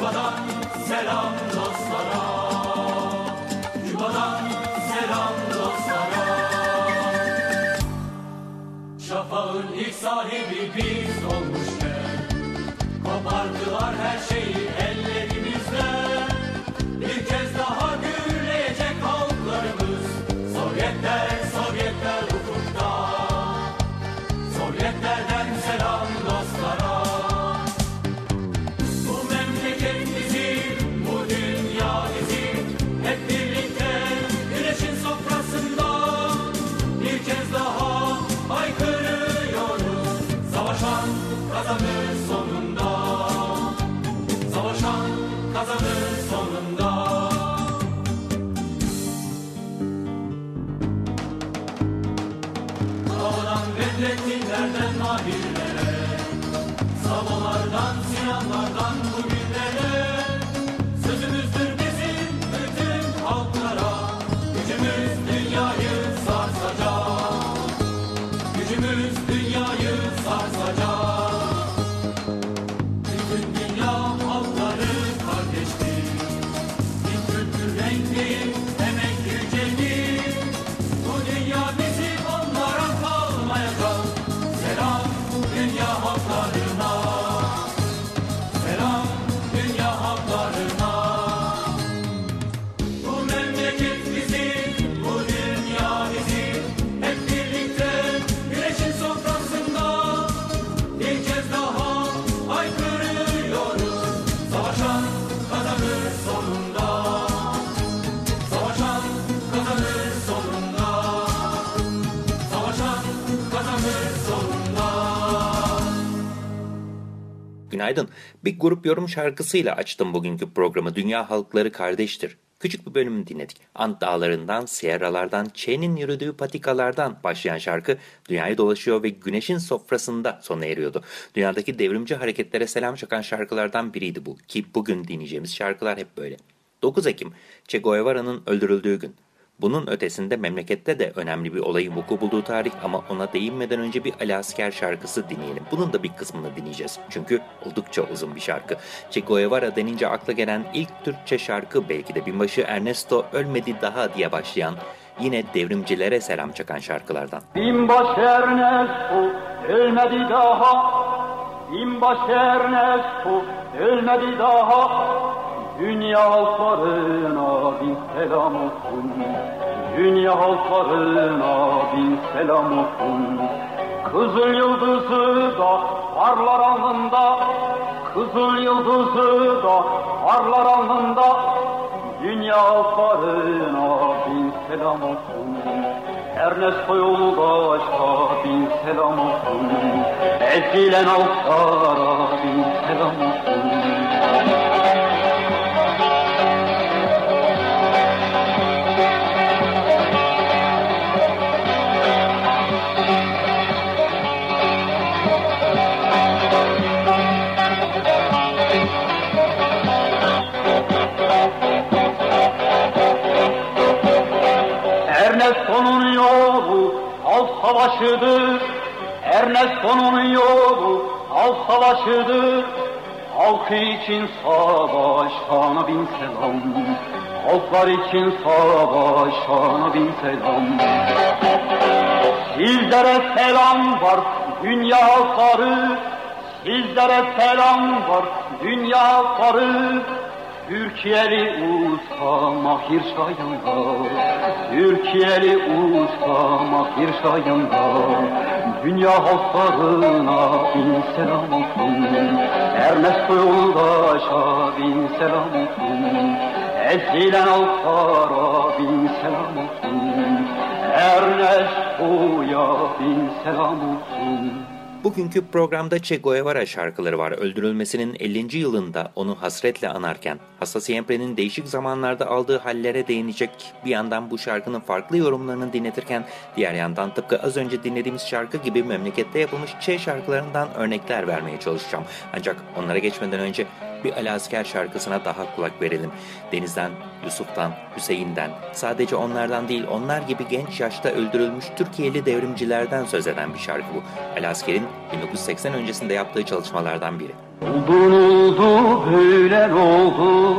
Küba'dan selam dostlara. Küba'dan selam dostlara. Şafağın ilk sahibi biz olmuşken Kopardılar her şeyi cennet Günaydın. Bir grup yorum şarkısıyla açtım bugünkü programı. Dünya halkları kardeştir. Küçük bir bölümünü dinledik. Ant dağlarından, Sierralardan, Çe'nin yürüdüğü patikalardan başlayan şarkı dünyayı dolaşıyor ve güneşin sofrasında sona eriyordu. Dünyadaki devrimci hareketlere selam çakan şarkılardan biriydi bu. Ki bugün dinleyeceğimiz şarkılar hep böyle. 9 Ekim, Che Guevara'nın öldürüldüğü gün. Bunun ötesinde memlekette de önemli bir olayın vuku bulduğu tarih ama ona değinmeden önce bir Ali Asker şarkısı dinleyelim. Bunun da bir kısmını dinleyeceğiz. Çünkü oldukça uzun bir şarkı. Che Guevara denince akla gelen ilk Türkçe şarkı belki de binbaşı Ernesto ölmedi daha diye başlayan yine devrimcilere selam çakan şarkılardan. Binbaşı Ernesto ölmedi daha Binbaşı Ernesto ölmedi daha Dünya halklarına bin selam olsun Dünya halklarına bin selam olsun. Kızıl yıldızı da parlar alnında. Kızıl yıldızı da parlar alnında. Dünya halklarına bin selam olsun. Ernesto yoldaşa bin selam olsun. Ezilen halklara bin selam olsun savaşıdır. Ernesto'nun yolu al savaşıdır. Halkı için savaş sana bin selam. Halklar için savaş sana bin selam. Sizlere selam var dünya halkları. Sizlere selam var dünya halkları. Türkiye'li usta mahir şayında Türkiye'li usta mahir şayında Dünya halklarına bin selam olsun. Ernesto yoldaşa bin selam olsun. Ezilen halklara bin selam olsun. Ernesto'ya bin selam olsun Bugünkü programda Che Guevara şarkıları var. Öldürülmesinin 50. yılında onu hasretle anarken, Hasta Siempre'nin değişik zamanlarda aldığı hallere değinecek bir yandan bu şarkının farklı yorumlarını dinletirken, diğer yandan tıpkı az önce dinlediğimiz şarkı gibi memlekette yapılmış Che şarkılarından örnekler vermeye çalışacağım. Ancak onlara geçmeden önce bir Ali Asker şarkısına daha kulak verelim. Deniz'den, Yusuf'tan, Hüseyin'den, sadece onlardan değil onlar gibi genç yaşta öldürülmüş Türkiye'li devrimcilerden söz eden bir şarkı bu. Ali Asker'in 1980 öncesinde yaptığı çalışmalardan biri. Oldun oldu böyle oldu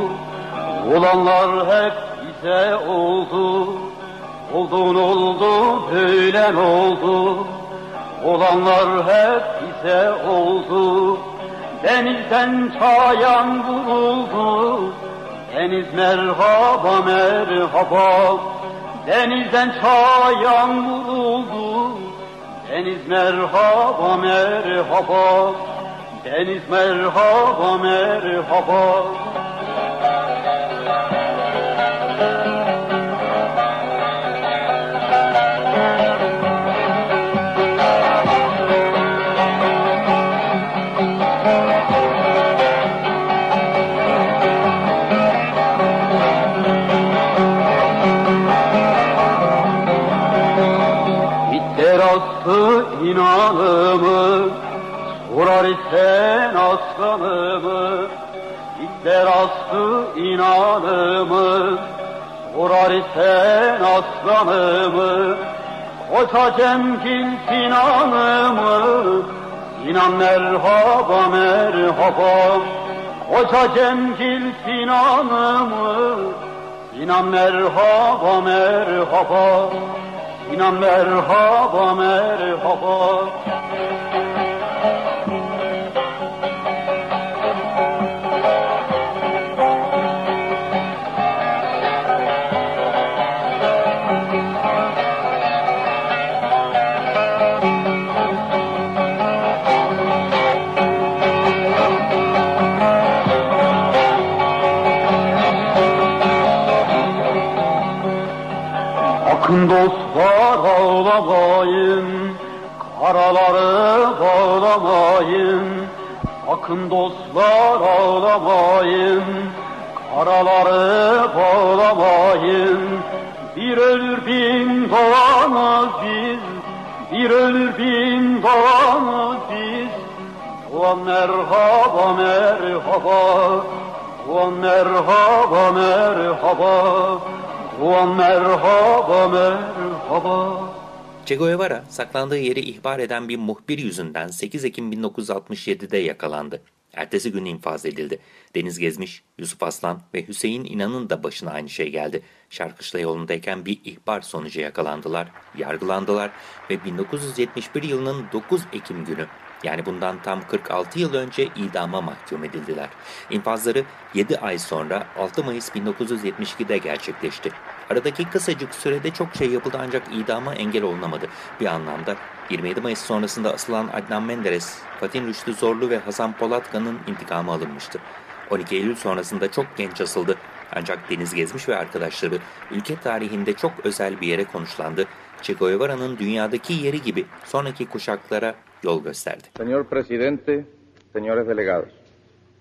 Olanlar hep bize oldu Oldun oldu böyle oldu Olanlar hep bize oldu Denizden çayan vuruldu Deniz merhaba merhaba. Denizden çayan vuruldu Deniz merhaba merhaba. Deniz merhaba merhaba inanımı Sorar isen aslanımı İtler astı inanımı Sorar isen aslanımı Koca Cemgil Sinan'ımı Sinan merhaba merhaba. Koca Cemgil Sinan'ımı Sinan merhaba merhaba Sinan merhaba merhaba. Akın dostlar ağlamayın, karaları bağlamayın. Akın dostlar ağlamayın, karaları bağlamayın. Bir ölür bin doğanız biz, bir ölür bin doğanız biz. Doğan merhaba merhaba, doğan merhaba merhaba. Doğan merhaba merhaba. Che Guevara saklandığı yeri ihbar eden bir muhbir yüzünden 8 Ekim 1967'de yakalandı. Ertesi gün infaz edildi. Deniz Gezmiş, Yusuf Aslan ve Hüseyin İnan'ın da başına aynı şey geldi. Şarkışla yolundayken bir ihbar sonucu yakalandılar, yargılandılar ve 1971 yılının 9 Ekim günü yani bundan tam 46 yıl önce idama mahkum edildiler. İnfazları 7 ay sonra 6 Mayıs 1972'de gerçekleşti. Aradaki kısacık sürede çok şey yapıldı ancak idama engel olunamadı. Bir anlamda 27 Mayıs sonrasında asılan Adnan Menderes, Fatih Rüştü Zorlu ve Hasan Polatkan'ın intikamı alınmıştı. 12 Eylül sonrasında çok genç asıldı. Ancak Deniz Gezmiş ve arkadaşları ülke tarihinde çok özel bir yere konuşlandı. Che Guevara'nın dünyadaki yeri gibi sonraki kuşaklara yol gösterdi. Señor presidente, señores delegados,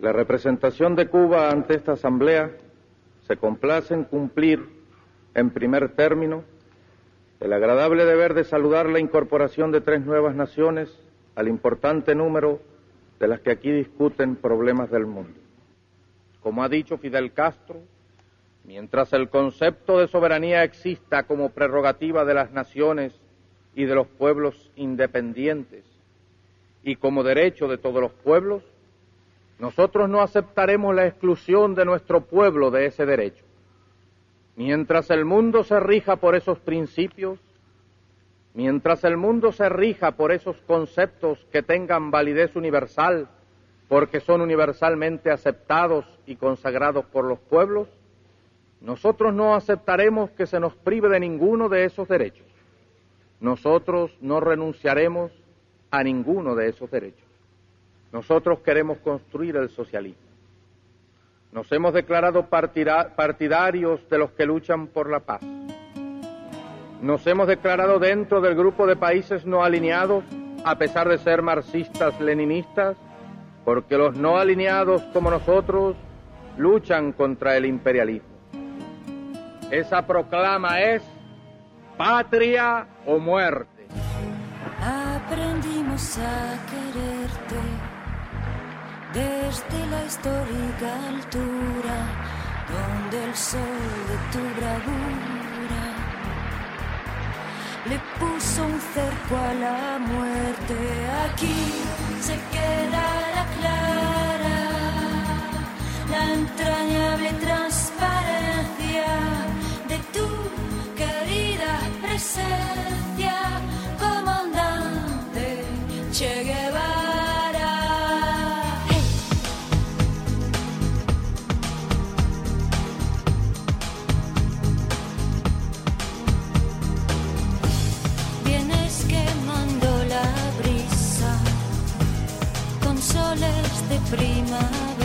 la representación de Cuba ante esta asamblea se complace en cumplir en primer término el agradable deber de saludar la incorporación de tres nuevas naciones al importante número de las que aquí discuten problemas del mundo. Como ha dicho Fidel Castro, mientras el concepto de soberanía exista como prerrogativa de las naciones y de los pueblos independientes y como derecho de todos los pueblos, nosotros no aceptaremos la exclusión de nuestro pueblo de ese derecho. Mientras el mundo se rija por esos principios, mientras el mundo se rija por esos conceptos que tengan validez universal porque son universalmente aceptados y consagrados por los pueblos, nosotros no aceptaremos que se nos prive de ninguno de esos derechos. Nosotros no renunciaremos a ninguno de esos derechos. Nosotros queremos construir el socialismo. Nos hemos declarado partidarios de los que luchan por la paz. Nos hemos declarado dentro del grupo de países no alineados, a pesar de ser marxistas-leninistas, porque los no alineados como nosotros luchan contra el imperialismo. Esa proclama es patria o muerte. Aprendimos a quererte desde la histórica altura donde el sol de tu bravura le puso un cerco a la muerte. Aquí se queda la clara, la entrañable transparencia de tu querida presencia, soles de primavera.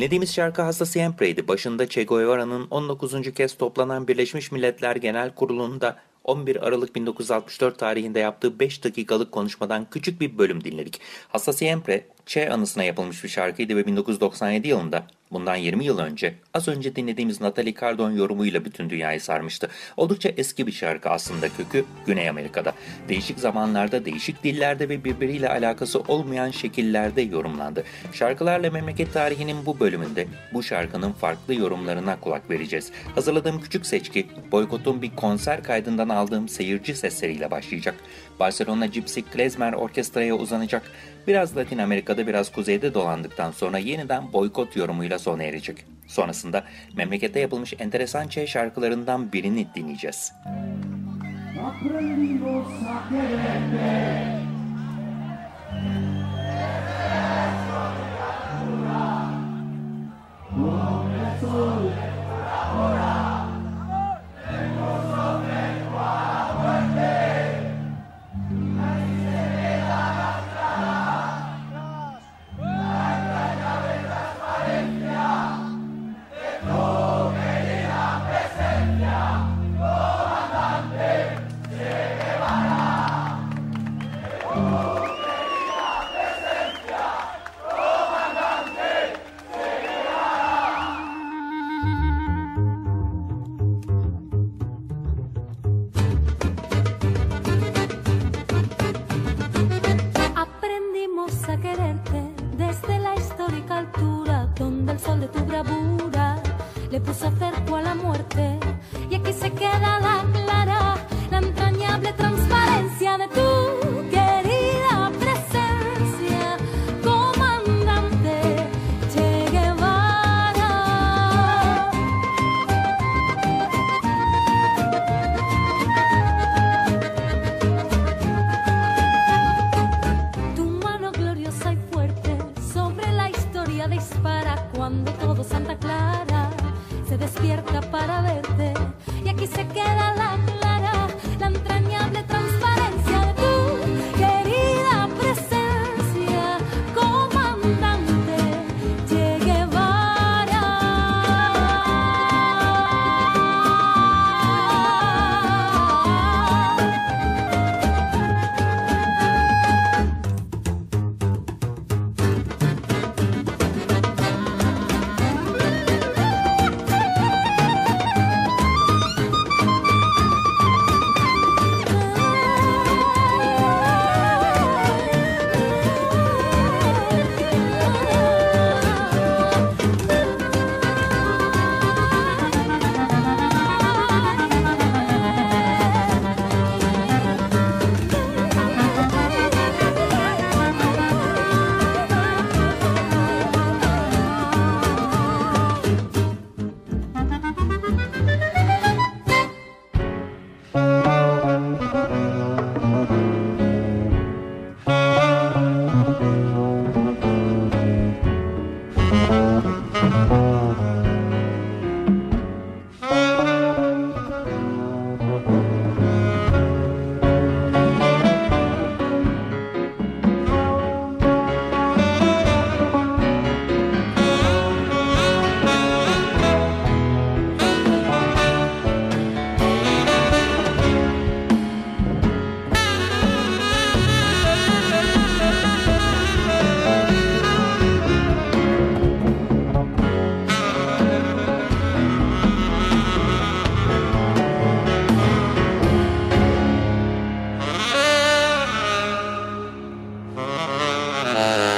Dinlediğimiz şarkı Hasta Siempre'ydi. Başında Che Guevara'nın 19. kez toplanan Birleşmiş Milletler Genel Kurulu'nda 11 Aralık 1964 tarihinde yaptığı 5 dakikalık konuşmadan küçük bir bölüm dinledik. Hasta Siempre, Che anısına yapılmış bir şarkıydı ve 1997 yılında bundan 20 yıl önce az önce dinlediğimiz Natalie Cardon yorumuyla bütün dünyayı sarmıştı. Oldukça eski bir şarkı aslında kökü Güney Amerika'da. Değişik zamanlarda, değişik dillerde ve birbiriyle alakası olmayan şekillerde yorumlandı. Şarkılarla memleket tarihinin bu bölümünde bu şarkının farklı yorumlarına kulak vereceğiz. Hazırladığım küçük seçki boykotun bir konser kaydından aldığım seyirci sesleriyle başlayacak. Barcelona Gypsy Klezmer Orkestra'ya uzanacak. Biraz Latin Amerika'da biraz kuzeyde dolandıktan sonra yeniden boykot yorumuyla sona erecek. Sonrasında memlekette yapılmış enteresan Che şarkılarından birini dinleyeceğiz. Uh...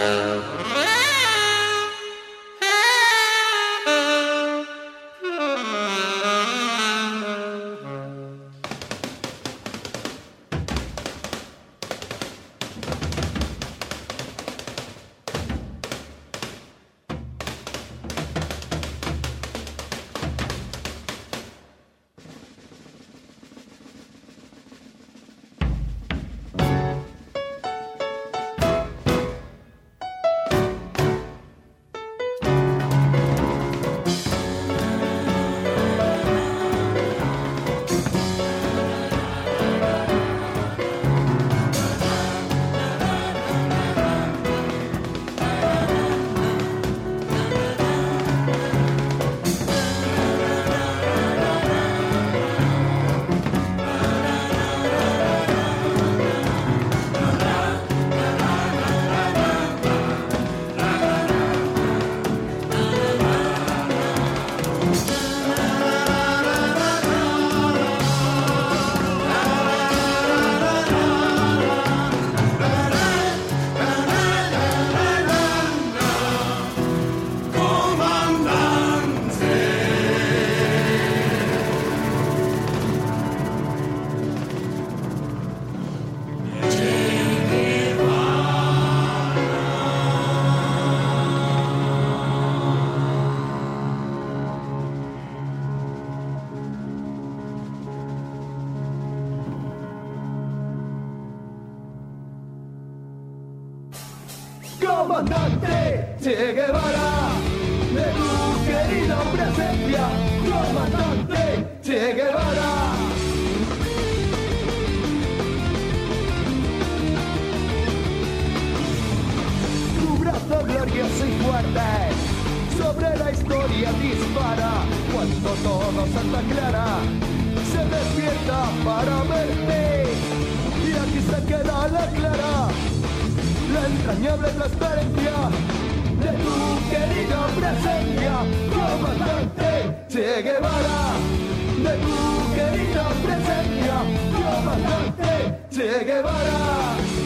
Comandante Che Guevara, de tu querida presencia, Comandante Che Guevara. Tu brazo glorioso y fuerte sobre la historia dispara cuando todo Santa Clara se despierta para verte y aquí se queda la clara la entrañable transparencia de tu querida presencia, comandante Che Guevara, de tu querida presencia, comandante Che Guevara.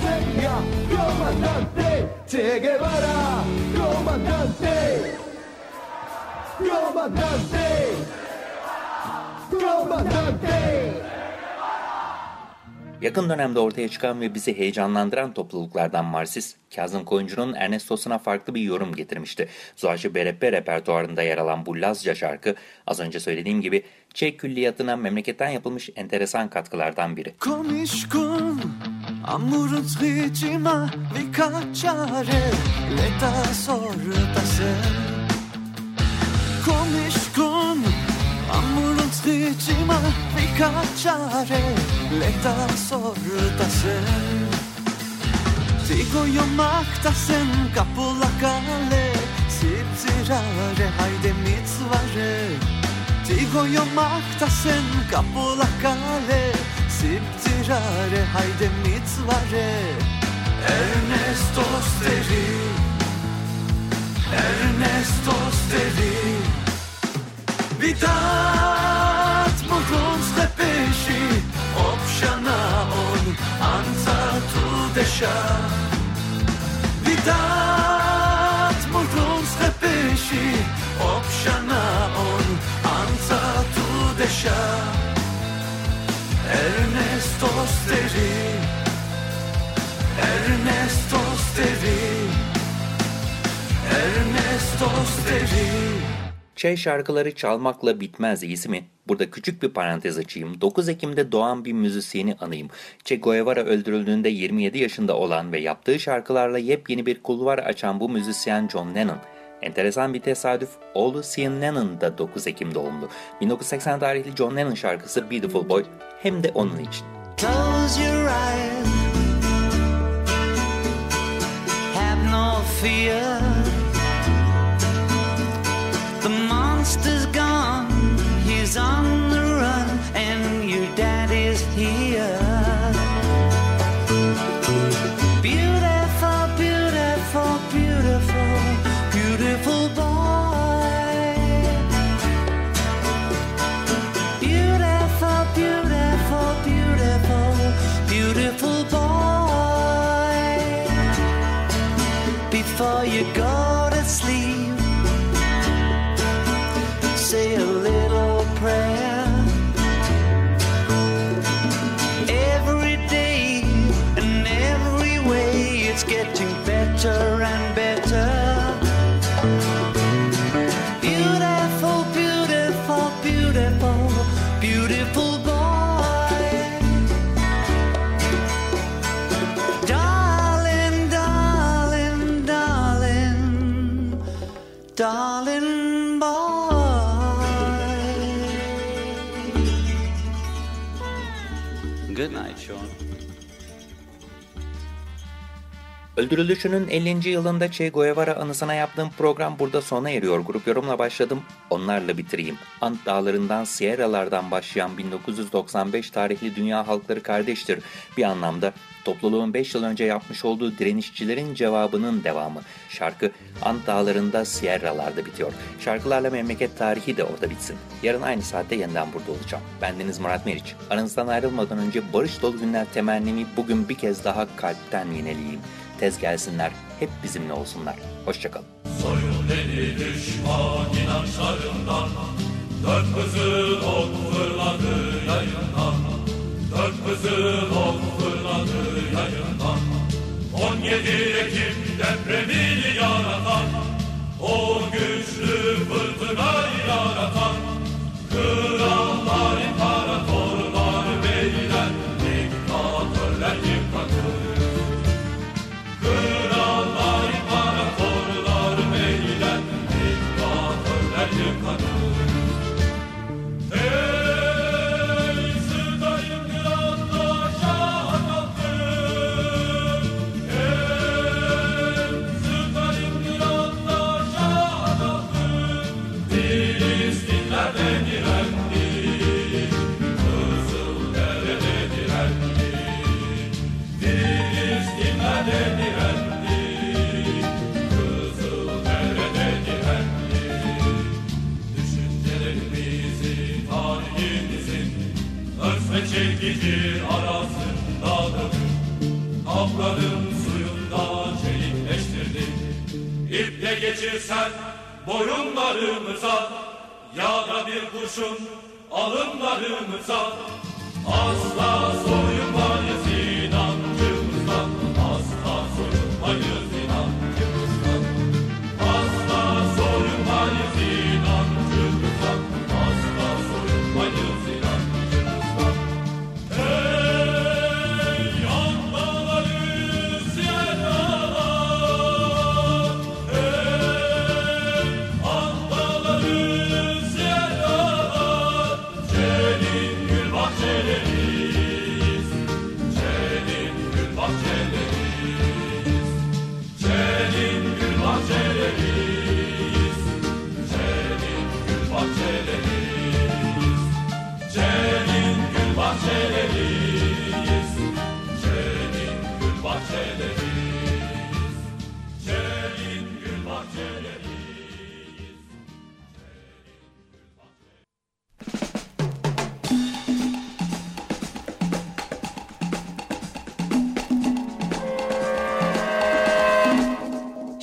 생각 그만 난때 제게봐라. 그만 난때 그만 난때 그만 난때 Yakın dönemde ortaya çıkan ve bizi heyecanlandıran topluluklardan Marsis, Kazım Koyuncu'nun Ernestos'una farklı bir yorum getirmişti. Zuhaşı Bereppe repertuarında yer alan bu Lazca şarkı, az önce söylediğim gibi Çek külliyatına memleketten yapılmış enteresan katkılardan biri. Konişkun amurut hicima vikaçare leta sortase Konişkun amurut hicima vikaçare leta sortase Tigo yomaktasen kapula kale Sipsirare hayde mitzvare. Tigo yomaktasen kapula kale Siptirare hayde mitzvare. Ernestos deri Ernestos deri Vidat murunz lepeshi Opshana on anza tu desha Vidat murunz lepeshi Opshana on anza tu desha Ernestos deri Ernestos deri Ernestos deri Çey şarkıları çalmakla bitmez iyisi mi? Burada küçük bir parantez açayım. 9 Ekim'de doğan bir müzisyeni anayım. Che Guevara öldürüldüğünde 27 yaşında olan ve yaptığı şarkılarla yepyeni bir kulvar açan bu müzisyen John Lennon. Enteresan bir tesadüf, oğlu Sean Lennon da 9 Ekim doğumlu. 1980 tarihli John Lennon şarkısı Beautiful Boy hem de onun için. Close your eyes Have no fear say Öldürülüşünün 50. yılında Che Guevara anısına yaptığım program burada sona eriyor. Grup yorumla başladım. Onlarla bitireyim. Ant dağlarından Sierra'lardan başlayan 1995 tarihli Dünya Halkları Kardeştir. Bir anlamda topluluğun 5 yıl önce yapmış olduğu direnişçilerin cevabının devamı. Şarkı Ant dağlarında Sierra'larda bitiyor. Şarkılarla memleket tarihi de orada bitsin. Yarın aynı saatte yeniden burada olacağım. Bendeniz Murat Meriç. Aranızdan ayrılmadan önce barış dolu günler temennimi bugün bir kez daha kalpten yineleyeyim. Tez gelsinler, hep bizimle olsunlar. Hoşçakalın. Soyun eli düşman inançlarından Dört kızıl ok fırladı yayından Dört kızıl ok fırladı yayından 17 Ekim depremini yaratan O güçlü fırtınayı yaratan Krallar, imparatorlar, るかな